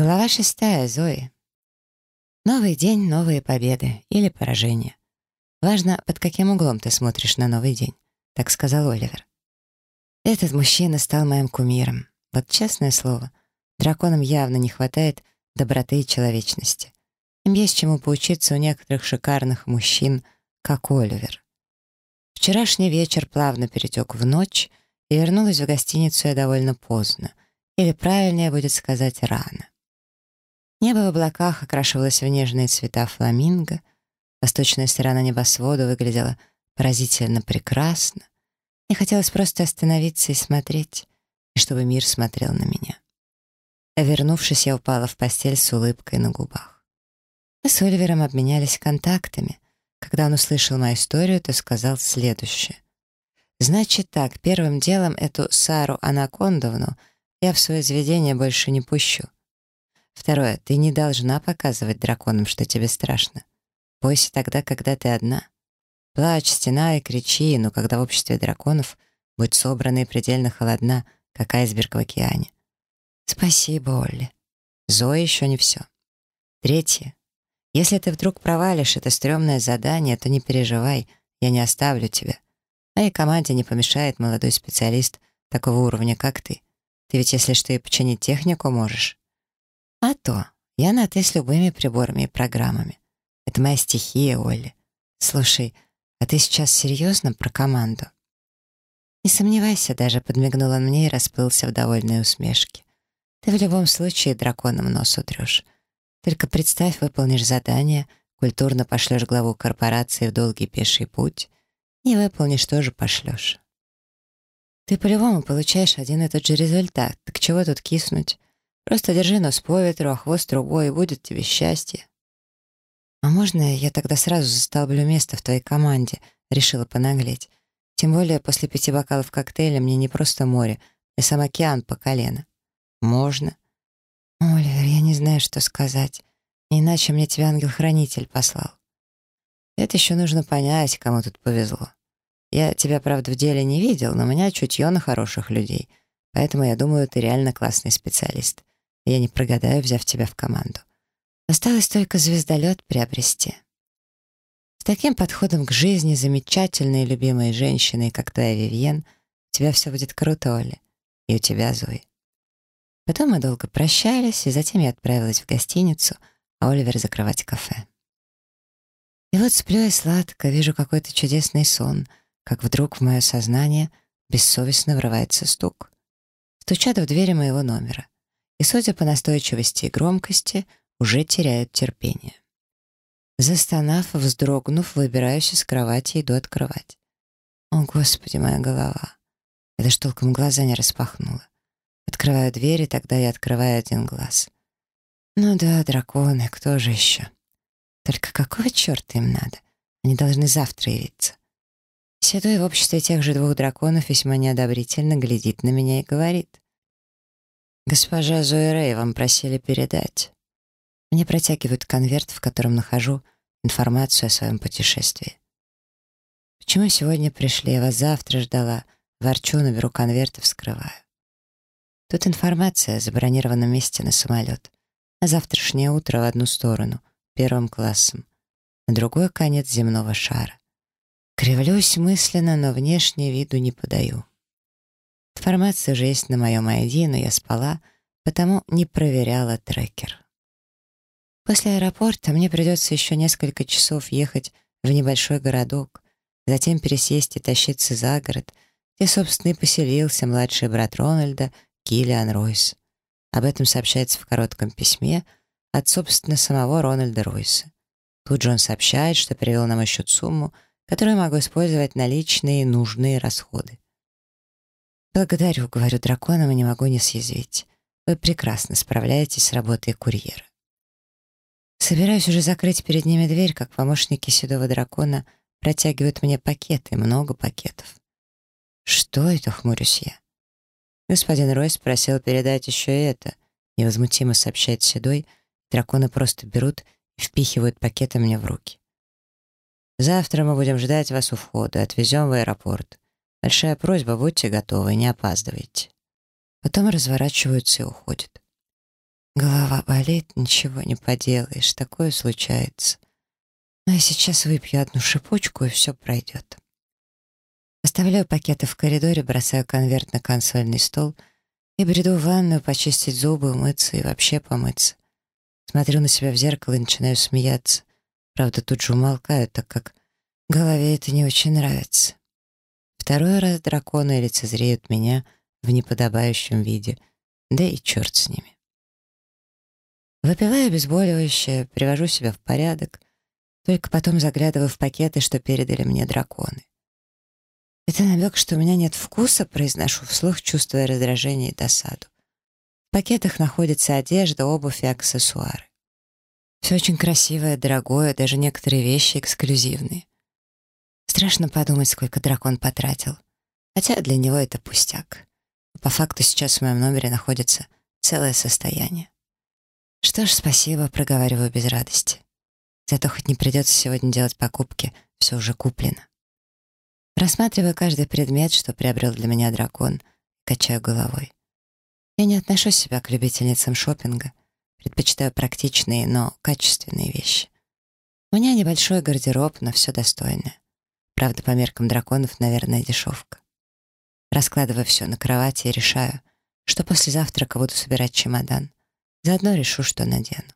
Глава шестая, Зои. Новый день, новые победы или поражения. Важно, под каким углом ты смотришь на новый день, так сказал Оливер. Этот мужчина стал моим кумиром. Вот честное слово, драконам явно не хватает доброты и человечности. Им есть чему поучиться у некоторых шикарных мужчин, как Оливер. Вчерашний вечер плавно перетек в ночь, и вернулась в гостиницу я довольно поздно, или правильнее будет сказать рано. Небо в облаках окрашивалось в нежные цвета фламинго, восточная сторона небосвода выглядела поразительно прекрасно, и хотелось просто остановиться и смотреть, и чтобы мир смотрел на меня. Вернувшись, я упала в постель с улыбкой на губах. Мы с Оливером обменялись контактами. Когда он услышал мою историю, то сказал следующее. «Значит так, первым делом эту Сару Анакондовну я в свое заведение больше не пущу. Второе. Ты не должна показывать драконам, что тебе страшно. Бойся тогда, когда ты одна. Плачь, стена и кричи, но когда в обществе драконов будь собрана и предельно холодна, как айсберг в океане. Спасибо, Олли. Зоя еще не все. Третье. Если ты вдруг провалишь это стрёмное задание, то не переживай, я не оставлю тебя. Моей команде не помешает молодой специалист такого уровня, как ты. Ты ведь, если что, и починить технику можешь. А то. Я на «ты» с любыми приборами и программами. Это моя стихия, Олли. Слушай, а ты сейчас серьезно про команду? Не сомневайся, даже подмигнул он мне и расплылся в довольной усмешке. Ты в любом случае драконом нос утрешь. Только представь, выполнишь задание, культурно пошлешь главу корпорации в долгий пеший путь. Не выполнишь, тоже пошлешь. Ты по-любому получаешь один и тот же результат. Так чего тут киснуть? Просто держи нос по ветру, а хвост трубой, и будет тебе счастье. А можно я тогда сразу застолблю место в твоей команде? Решила понаглеть. Тем более после пяти бокалов коктейля мне не просто море, а сам океан по колено. Можно. Оливер, я не знаю, что сказать. Иначе мне тебя ангел-хранитель послал. Это еще нужно понять, кому тут повезло. Я тебя, правда, в деле не видел, но у меня чутье на хороших людей. Поэтому я думаю, ты реально классный специалист. Я не прогадаю, взяв тебя в команду. Осталось только звездолет приобрести. С таким подходом к жизни, замечательной и любимой женщиной, как твоя Вивьен, у тебя все будет круто, Оля. И у тебя, Зои. Потом мы долго прощались, и затем я отправилась в гостиницу, а Оливер закрывать кафе. И вот сплю я сладко, вижу какой-то чудесный сон, как вдруг в мое сознание бессовестно врывается стук. Стучат в двери моего номера и, судя по настойчивости и громкости, уже теряют терпение. Застонав, вздрогнув, выбираюсь из кровати и иду открывать. О, Господи, моя голова! Я ж толком глаза не распахнула. Открываю дверь, и тогда я открываю один глаз. Ну да, драконы, кто же еще? Только какого черта им надо? Они должны завтра явиться. Седой в обществе тех же двух драконов весьма неодобрительно глядит на меня и говорит. «Госпожа Зои Рэй, вам просили передать». Мне протягивают конверт, в котором нахожу информацию о своем путешествии. «Почему сегодня пришли? Я вас завтра ждала». Ворчу, наберу конверт и вскрываю. Тут информация о забронированном месте на самолет. На завтрашнее утро в одну сторону, первым классом. На другой конец земного шара. Кривлюсь мысленно, но внешне виду не подаю. Информация уже есть на моем ID, но я спала, потому не проверяла трекер. После аэропорта мне придется еще несколько часов ехать в небольшой городок, затем пересесть и тащиться за город, где, собственно, и поселился младший брат Рональда, Киллиан Ройс. Об этом сообщается в коротком письме от, собственно, самого Рональда Ройса. Тут же он сообщает, что перевел на мой счет сумму, которую могу использовать на личные нужные расходы. «Благодарю», — говорю драконам, и не могу не съязвить. «Вы прекрасно справляетесь с работой курьера». Собираюсь уже закрыть перед ними дверь, как помощники седого дракона протягивают мне пакеты, много пакетов. «Что это?» — хмурюсь я. Господин Ройс просил передать еще и это. Невозмутимо сообщает Седой. Драконы просто берут и впихивают пакеты мне в руки. «Завтра мы будем ждать вас у входа, отвезем в аэропорт. Большая просьба, будьте готовы, не опаздывайте. Потом разворачиваются и уходят. Голова болит, ничего не поделаешь, такое случается. Но я сейчас выпью одну шипучку, и все пройдет. Оставляю пакеты в коридоре, бросаю конверт на консольный стол и бреду в ванную почистить зубы, умыться и вообще помыться. Смотрю на себя в зеркало и начинаю смеяться. Правда, тут же умолкаю, так как голове это не очень нравится. Второй раз драконы лицезреют меня в неподобающем виде, да и черт с ними. Выпиваю обезболивающее, привожу себя в порядок, только потом заглядываю в пакеты, что передали мне драконы. Это намек, что у меня нет вкуса, произношу вслух, чувствуя раздражение и досаду. В пакетах находится одежда, обувь и аксессуары. Все очень красивое, дорогое, даже некоторые вещи эксклюзивные. Страшно подумать, сколько дракон потратил. Хотя для него это пустяк. По факту сейчас в моем номере находится целое состояние. Что ж, спасибо, проговариваю без радости. Зато хоть не придется сегодня делать покупки, все уже куплено. Рассматриваю каждый предмет, что приобрел для меня дракон, качаю головой. Я не отношу себя к любительницам шопинга, предпочитаю практичные, но качественные вещи. У меня небольшой гардероб, но все достойное. Правда, по меркам драконов, наверное, дешевка. Раскладываю все на кровати и решаю, что после завтрака буду собирать чемодан. Заодно решу, что надену.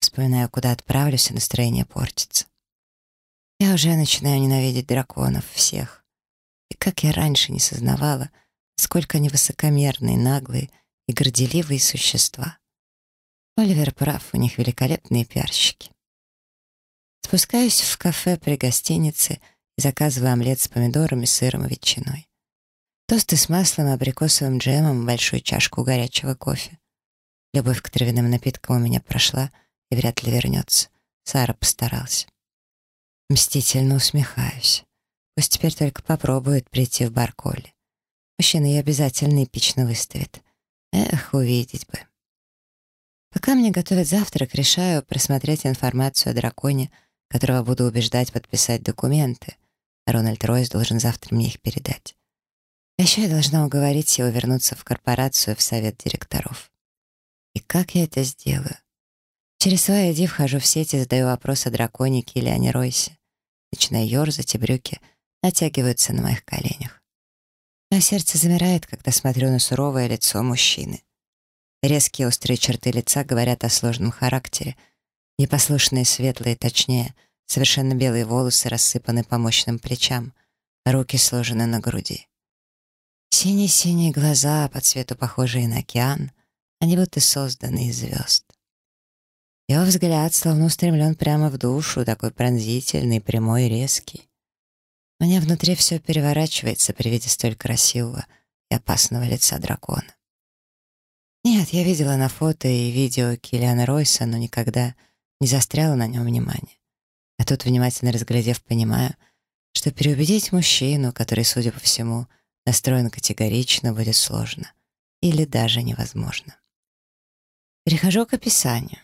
Вспоминаю, куда отправлюсь, и настроение портится. Я уже начинаю ненавидеть драконов, всех. И как я раньше не сознавала, сколько они высокомерные, наглые и горделивые существа. Оливер прав, у них великолепные пиарщики. Спускаюсь в кафе при гостинице и омлет с помидорами, сыром и ветчиной. Тосты с маслом, абрикосовым джемом, большую чашку горячего кофе. Любовь к травяным напиткам у меня прошла и вряд ли вернется. Сара постарался. Мстительно усмехаюсь. Пусть теперь только попробует прийти в бар Колли. Мужчина ее обязательно эпично выставит. Эх, увидеть бы. Пока мне готовят завтрак, решаю просмотреть информацию о драконе, которого буду убеждать подписать документы. Рональд Ройс должен завтра мне их передать. А еще я должна уговорить его вернуться в корпорацию в совет директоров. И как я это сделаю? Через свой ID вхожу в сеть и задаю вопрос о драконе Киллиане Ройсе. Начинаю ерзать, и брюки натягиваются на моих коленях. А сердце замирает, когда смотрю на суровое лицо мужчины. Резкие острые черты лица говорят о сложном характере. Непослушные светлые, точнее, совершенно белые волосы рассыпаны по мощным плечам, руки сложены на груди. Синие-синие глаза, по цвету похожие на океан, они будто созданы из звезд. Его взгляд словно устремлен прямо в душу, такой пронзительный, прямой и резкий. У меня внутри все переворачивается при виде столь красивого и опасного лица дракона. Нет, я видела на фото и видео Киллиана Ройса, но никогда не застряла на нем внимание. А тут, внимательно разглядев, понимаю, что переубедить мужчину, который, судя по всему, настроен категорично, будет сложно или даже невозможно. Перехожу к описанию.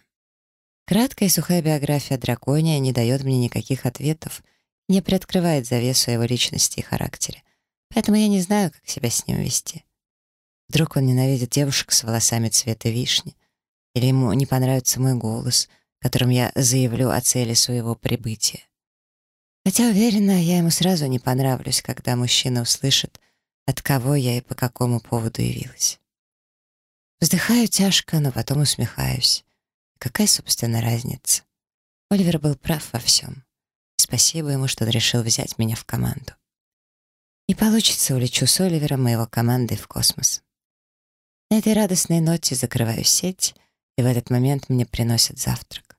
Краткая и сухая биография дракония не дает мне никаких ответов, не приоткрывает завесу его личности и характере, поэтому я не знаю, как себя с ним вести. Вдруг он ненавидит девушек с волосами цвета вишни, или ему не понравится мой голос, которым я заявлю о цели своего прибытия. Хотя, уверена, я ему сразу не понравлюсь, когда мужчина услышит, от кого я и по какому поводу явилась. Вздыхаю тяжко, но потом усмехаюсь. Какая, собственно, разница? Оливер был прав во всем. Спасибо ему, что он решил взять меня в команду. Не получится, улечу с Оливером и его командой в космос. На этой радостной ноте закрываю сеть, и в этот момент мне приносят завтрак.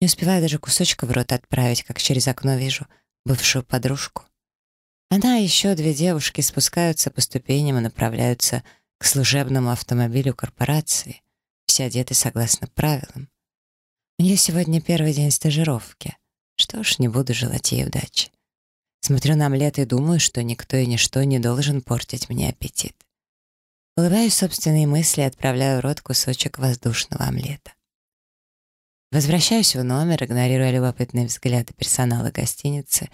Не успеваю даже кусочка в рот отправить, как через окно вижу бывшую подружку. Она и еще две девушки спускаются по ступеням и направляются к служебному автомобилю корпорации, все одеты согласно правилам. У нее сегодня первый день стажировки. Что ж, не буду желать ей удачи. Смотрю на омлет и думаю, что никто и ничто не должен портить мне аппетит. Улыбаюсь собственные мысли и отправляю в рот кусочек воздушного омлета. Возвращаюсь в номер, игнорируя любопытные взгляды персонала гостиницы,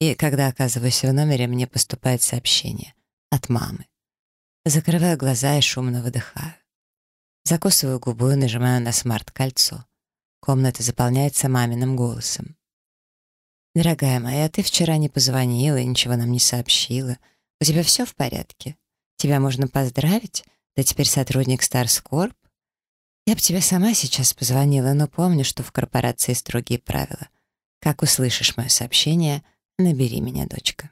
и когда оказываюсь в номере, мне поступает сообщение от мамы. Закрываю глаза и шумно выдыхаю. Закусываю губу и нажимаю на смарт-кольцо. Комната заполняется маминым голосом. «Дорогая моя, ты вчера не позвонила и ничего нам не сообщила. У тебя все в порядке? Тебя можно поздравить? Ты теперь сотрудник Старскорп? Я бы тебе сама сейчас позвонила, но помню, что в корпорации строгие правила. Как услышишь мое сообщение, набери меня, дочка».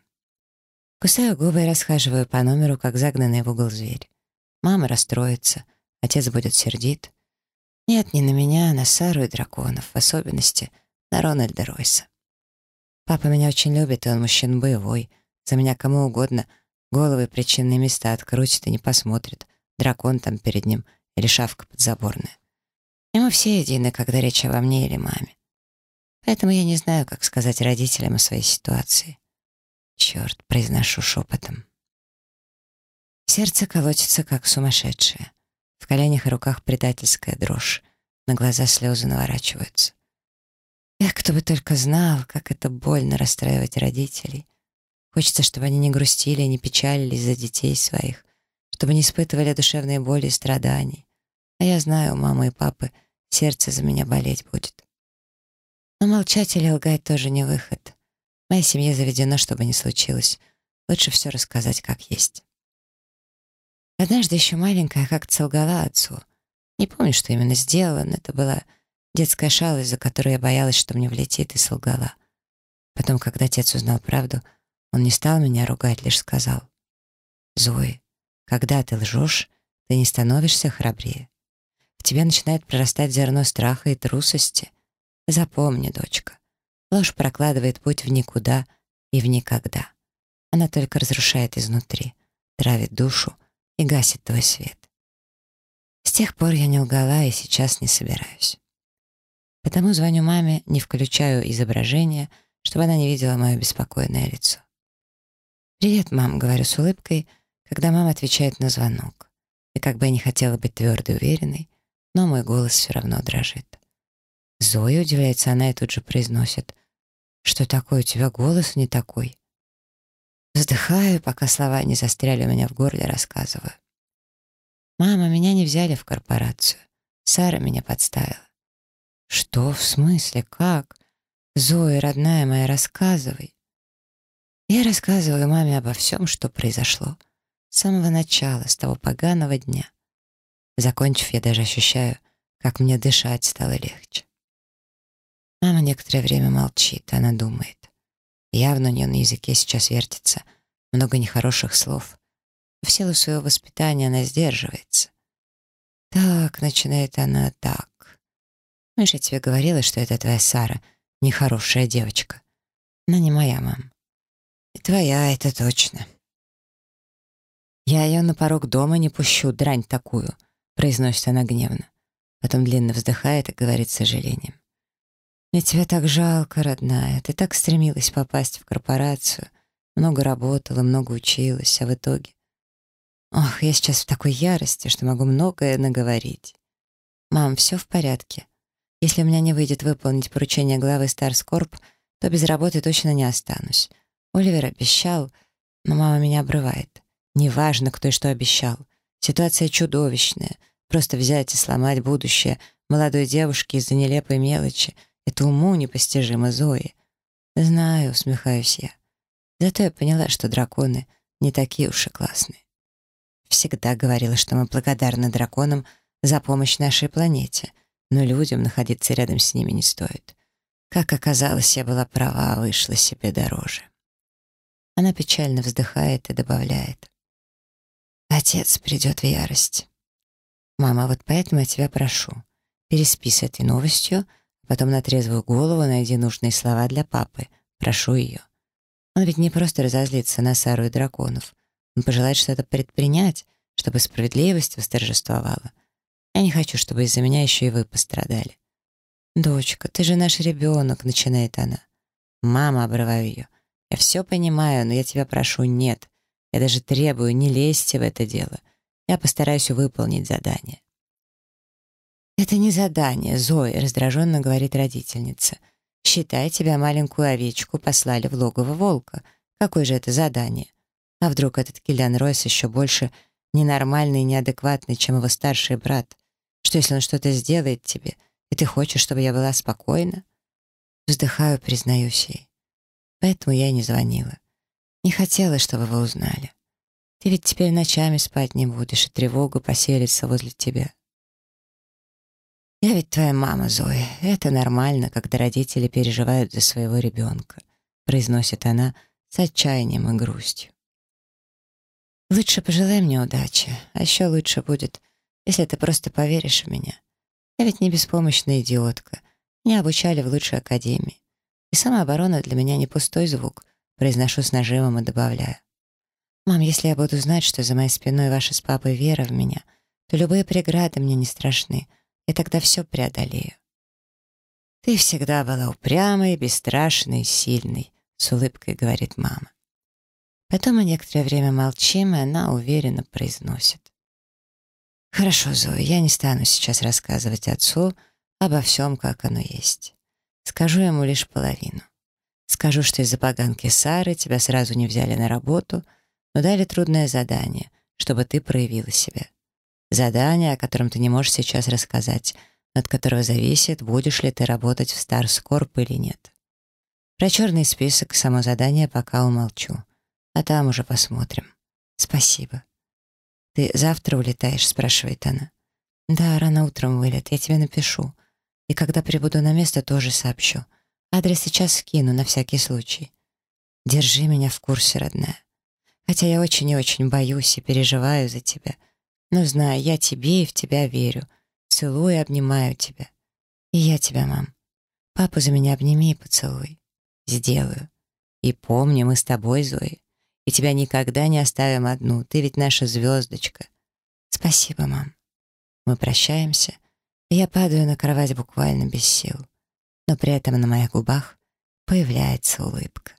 Кусаю губы и расхаживаю по номеру, как загнанный в угол зверь. Мама расстроится, отец будет сердит. Нет, не на меня, а на Сару и драконов, в особенности на Рональда Ройса. Папа меня очень любит, и он мужчина боевой. За меня кому угодно головы причинные места открутит и не посмотрит. Дракон там перед ним или шавка подзаборная. И мы все едины, когда речь обо мне или маме. Поэтому я не знаю, как сказать родителям о своей ситуации. Черт, произношу шепотом. Сердце колотится, как сумасшедшее. В коленях и руках предательская дрожь. На глаза слезы наворачиваются. Эх, кто бы только знал, как это больно расстраивать родителей. Хочется, чтобы они не грустили не печалились за детей своих, чтобы не испытывали душевные боли и страданий. А я знаю, у мамы и папы сердце за меня болеть будет. Но молчать или лгать тоже не выход. В моей семье заведено, чтобы не случилось. Лучше все рассказать как есть. Однажды еще маленькая как-то солгала отцу. Не помню, что именно сделала, но это была детская шалость, за которую я боялась, что мне влетит, и солгала. Потом, когда отец узнал правду, он не стал меня ругать, лишь сказал, «Зои, когда ты лжешь, ты не становишься храбрее. В тебе начинает прорастать зерно страха и трусости. Запомни, дочка, ложь прокладывает путь в никуда и в никогда. Она только разрушает изнутри, травит душу, и гасит твой свет. С тех пор я не лгала и сейчас не собираюсь. Потому звоню маме, не включаю изображение, чтобы она не видела мое беспокойное лицо. «Привет, мам», — говорю с улыбкой, когда мама отвечает на звонок. И как бы я не хотела быть твердой уверенной, но мой голос все равно дрожит. Зоя, удивляется она и тут же произносит. «Что такое? У тебя голос не такой?» Вздыхаю, пока слова не застряли у меня в горле, рассказываю. «Мама, меня не взяли в корпорацию. Сара меня подставила». «Что? В смысле? Как? Зоя, родная моя, рассказывай». Я рассказываю маме обо всем, что произошло. С самого начала, с того поганого дня. Закончив, я даже ощущаю, как мне дышать стало легче. Мама некоторое время молчит, она думает. Явно у нее на языке сейчас вертится много нехороших слов. В силу своего воспитания она сдерживается. «Так», — начинает она, — «так». Миша тебе говорила, что это твоя Сара, нехорошая девочка. Она не моя мама. И твоя, это точно. «Я ее на порог дома не пущу, дрань такую», — произносит она гневно. Потом длинно вздыхает и говорит с сожалением. Мне тебя так жалко, родная. Ты так стремилась попасть в корпорацию. Много работала, много училась, а в итоге... Ох, я сейчас в такой ярости, что могу многое наговорить. Мам, все в порядке. Если у меня не выйдет выполнить поручение главы Старскорп, то без работы точно не останусь. Оливер обещал, но мама меня обрывает. Неважно, кто и что обещал. Ситуация чудовищная. Просто взять и сломать будущее молодой девушки из-за нелепой мелочи — это уму непостижимо, Зои. Знаю, усмехаюсь я. Зато я поняла, что драконы не такие уж и классные. Всегда говорила, что мы благодарны драконам за помощь нашей планете, но людям находиться рядом с ними не стоит. Как оказалось, я была права, вышла себе дороже. Она печально вздыхает и добавляет. Отец придет в ярость. Мама, вот поэтому я тебя прошу, переспи с этой новостью, Потом на трезвую голову найди нужные слова для папы. Прошу ее. Он ведь не просто разозлится на Сару и драконов. Он пожелает что-то предпринять, чтобы справедливость восторжествовала. Я не хочу, чтобы из-за меня еще и вы пострадали. «Дочка, ты же наш ребенок», — начинает она. «Мама», — обрываю ее. «Я все понимаю, но я тебя прошу, нет. Я даже требую, не лезьте в это дело. Я постараюсь выполнить задание». «Это не задание, Зоя», — раздраженно говорит родительница. «Считай, тебя маленькую овечку послали в логово волка. Какое же это задание? А вдруг этот Киллиан Ройс еще больше ненормальный и неадекватный, чем его старший брат? Что, если он что-то сделает тебе, и ты хочешь, чтобы я была спокойна? Вздыхаю, признаюсь ей. Поэтому я и не звонила. Не хотела, чтобы вы узнали. Ты ведь теперь ночами спать не будешь, и тревога поселится возле тебя. Я ведь твоя мама, Зоя. Это нормально, когда родители переживают за своего ребенка, произносит она с отчаянием и грустью. Лучше пожелай мне удачи, а еще лучше будет, если ты просто поверишь в меня. Я ведь не беспомощная идиотка. Меня обучали в лучшей академии. И самооборона для меня не пустой звук, произношу с нажимом и добавляю. «Мам, если я буду знать, что за моей спиной ваша с папой вера в меня, то любые преграды мне не страшны, и тогда все преодолею». «Ты всегда была упрямой, бесстрашной, сильной», — с улыбкой говорит мама. Потом мы некоторое время молчим, и она уверенно произносит. «Хорошо, Зоя, я не стану сейчас рассказывать отцу обо всем, как оно есть. Скажу ему лишь половину. Скажу, что из-за поганки Сары тебя сразу не взяли на работу, но дали трудное задание, чтобы ты проявила себя. Задание, о котором ты не можешь сейчас рассказать, от которого зависит, будешь ли ты работать в Старскорп или нет. Про черный список, само задание пока умолчу. А там уже посмотрим. Спасибо. «Ты завтра улетаешь?» — спрашивает она. «Да, рано утром вылет, я тебе напишу. И когда прибуду на место, тоже сообщу. Адрес сейчас скину, на всякий случай. Держи меня в курсе, родная. Хотя я очень и очень боюсь и переживаю за тебя. Но знаю, я тебе и в тебя верю. Целую и обнимаю тебя. И я тебя, мам. Папу за меня обними и поцелуй. Сделаю. И помни, мы с тобой, Зои и тебя никогда не оставим одну. Ты ведь наша звездочка. Спасибо, мам. Мы прощаемся, и я падаю на кровать буквально без сил. Но при этом на моих губах появляется улыбка.